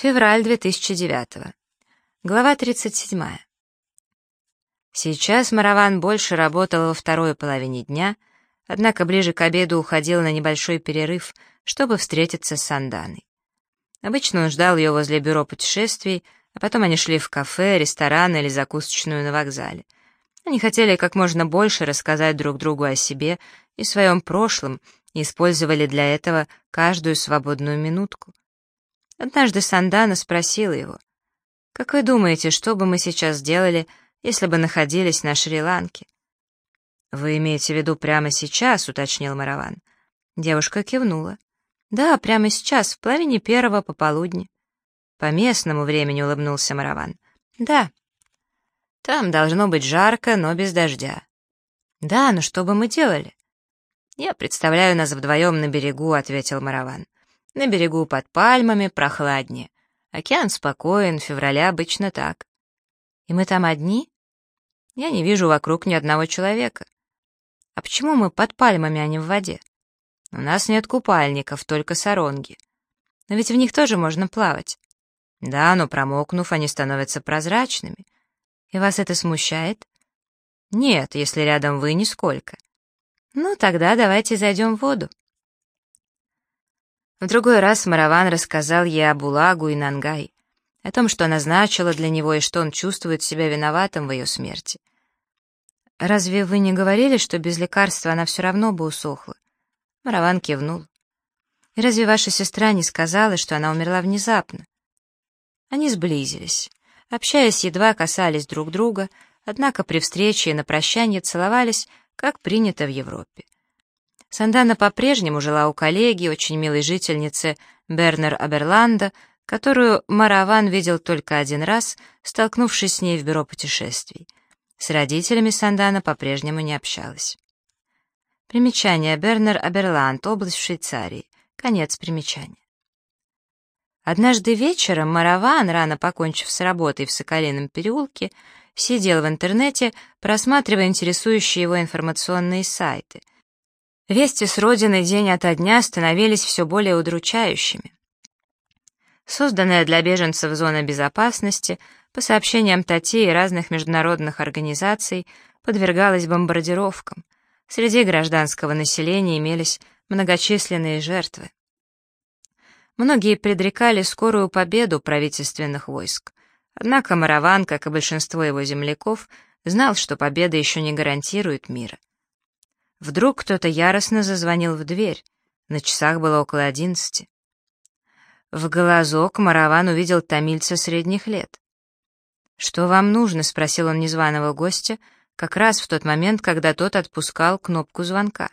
Февраль 2009. Глава 37. Сейчас Мараван больше работал во второй половине дня, однако ближе к обеду уходил на небольшой перерыв, чтобы встретиться с Санданой. Обычно он ждал ее возле бюро путешествий, а потом они шли в кафе, ресторан или закусочную на вокзале. Они хотели как можно больше рассказать друг другу о себе и своем прошлом, и использовали для этого каждую свободную минутку. Однажды Сандана спросила его, «Как вы думаете, что бы мы сейчас сделали, если бы находились на Шри-Ланке?» «Вы имеете в виду прямо сейчас?» — уточнил Мараван. Девушка кивнула. «Да, прямо сейчас, в половине первого пополудни». «По местному времени», — улыбнулся Мараван. «Да». «Там должно быть жарко, но без дождя». «Да, но что бы мы делали?» «Я представляю нас вдвоем на берегу», — ответил Мараван. На берегу под пальмами прохладнее. Океан спокоен, февраля обычно так. И мы там одни? Я не вижу вокруг ни одного человека. А почему мы под пальмами, а не в воде? У нас нет купальников, только саронги. Но ведь в них тоже можно плавать. Да, но промокнув, они становятся прозрачными. И вас это смущает? Нет, если рядом вы, нисколько. Ну, тогда давайте зайдем в воду. В другой раз Мараван рассказал ей об Улагу и Нангай, о том, что она значила для него и что он чувствует себя виноватым в ее смерти. «Разве вы не говорили, что без лекарства она все равно бы усохла?» Мараван кивнул. «И разве ваша сестра не сказала, что она умерла внезапно?» Они сблизились. Общаясь, едва касались друг друга, однако при встрече и на прощание целовались, как принято в Европе. Сандана по-прежнему жила у коллеги, очень милой жительницы Бернер Аберланда, которую Мараван видел только один раз, столкнувшись с ней в бюро путешествий. С родителями Сандана по-прежнему не общалась. Примечание. Бернер Аберланд, область в Швейцарии. Конец примечания. Однажды вечером Мараван, рано покончив с работой в Соколином переулке, сидел в интернете, просматривая интересующие его информационные сайты — Вести с родины день ото дня становились все более удручающими. Созданная для беженцев зона безопасности, по сообщениям Тати и разных международных организаций, подвергалась бомбардировкам. Среди гражданского населения имелись многочисленные жертвы. Многие предрекали скорую победу правительственных войск. Однако Мараван, как и большинство его земляков, знал, что победа еще не гарантирует мира. Вдруг кто-то яростно зазвонил в дверь. На часах было около одиннадцати. В глазок Мараван увидел тамильца средних лет. «Что вам нужно?» — спросил он незваного гостя, как раз в тот момент, когда тот отпускал кнопку звонка.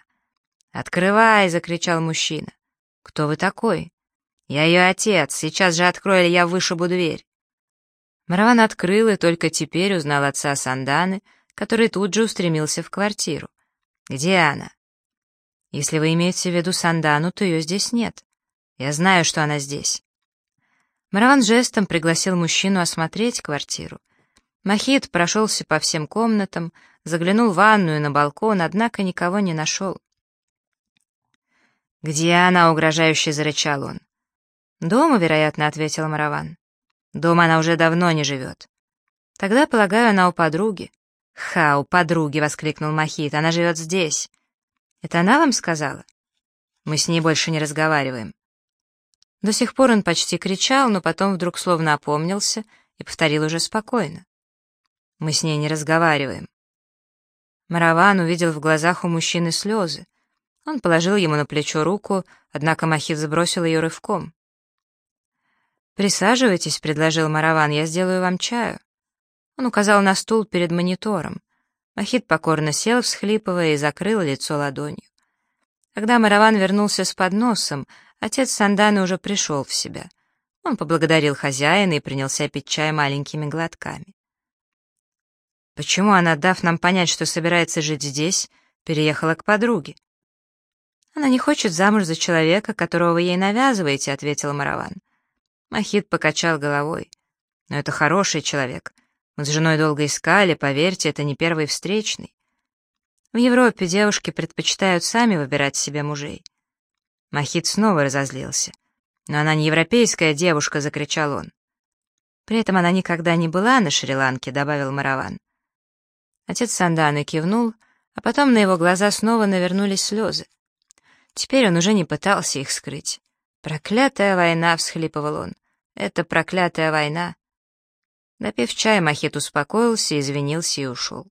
«Открывай!» — закричал мужчина. «Кто вы такой?» «Я ее отец. Сейчас же открою, или я вышибу дверь». Мараван открыл и только теперь узнал отца Санданы, который тут же устремился в квартиру. «Где она?» «Если вы имеете в виду Сандану, то ее здесь нет. Я знаю, что она здесь». Мараван жестом пригласил мужчину осмотреть квартиру. Махит прошелся по всем комнатам, заглянул в ванную на балкон, однако никого не нашел. «Где она?» — угрожающе зарычал он. «Дома, вероятно», — ответил Мараван. «Дома она уже давно не живет. Тогда, полагаю, она у подруги. «Ха, у подруги!» — воскликнул Махит. «Она живет здесь». «Это она вам сказала?» «Мы с ней больше не разговариваем». До сих пор он почти кричал, но потом вдруг словно опомнился и повторил уже спокойно. «Мы с ней не разговариваем». Мараван увидел в глазах у мужчины слезы. Он положил ему на плечо руку, однако Махит сбросил ее рывком. «Присаживайтесь», — предложил Мараван, — «я сделаю вам чаю». Он указал на стул перед монитором. Махит покорно сел, всхлипывая, и закрыл лицо ладонью. Когда Мараван вернулся с подносом, отец Санданы уже пришел в себя. Он поблагодарил хозяина и принялся пить чай маленькими глотками. «Почему она, дав нам понять, что собирается жить здесь, переехала к подруге?» «Она не хочет замуж за человека, которого вы ей навязываете», — ответил Мараван. Махит покачал головой. «Но это хороший человек. Мы с женой долго искали, поверьте, это не первый встречный. В Европе девушки предпочитают сами выбирать себе мужей. Махит снова разозлился. «Но она не европейская девушка!» — закричал он. «При этом она никогда не была на Шри-Ланке», — добавил Мараван. Отец Санданы кивнул, а потом на его глаза снова навернулись слезы. Теперь он уже не пытался их скрыть. «Проклятая война!» — всхлипывал он. «Это проклятая война!» Допив чай, Махет успокоился, извинился и ушел.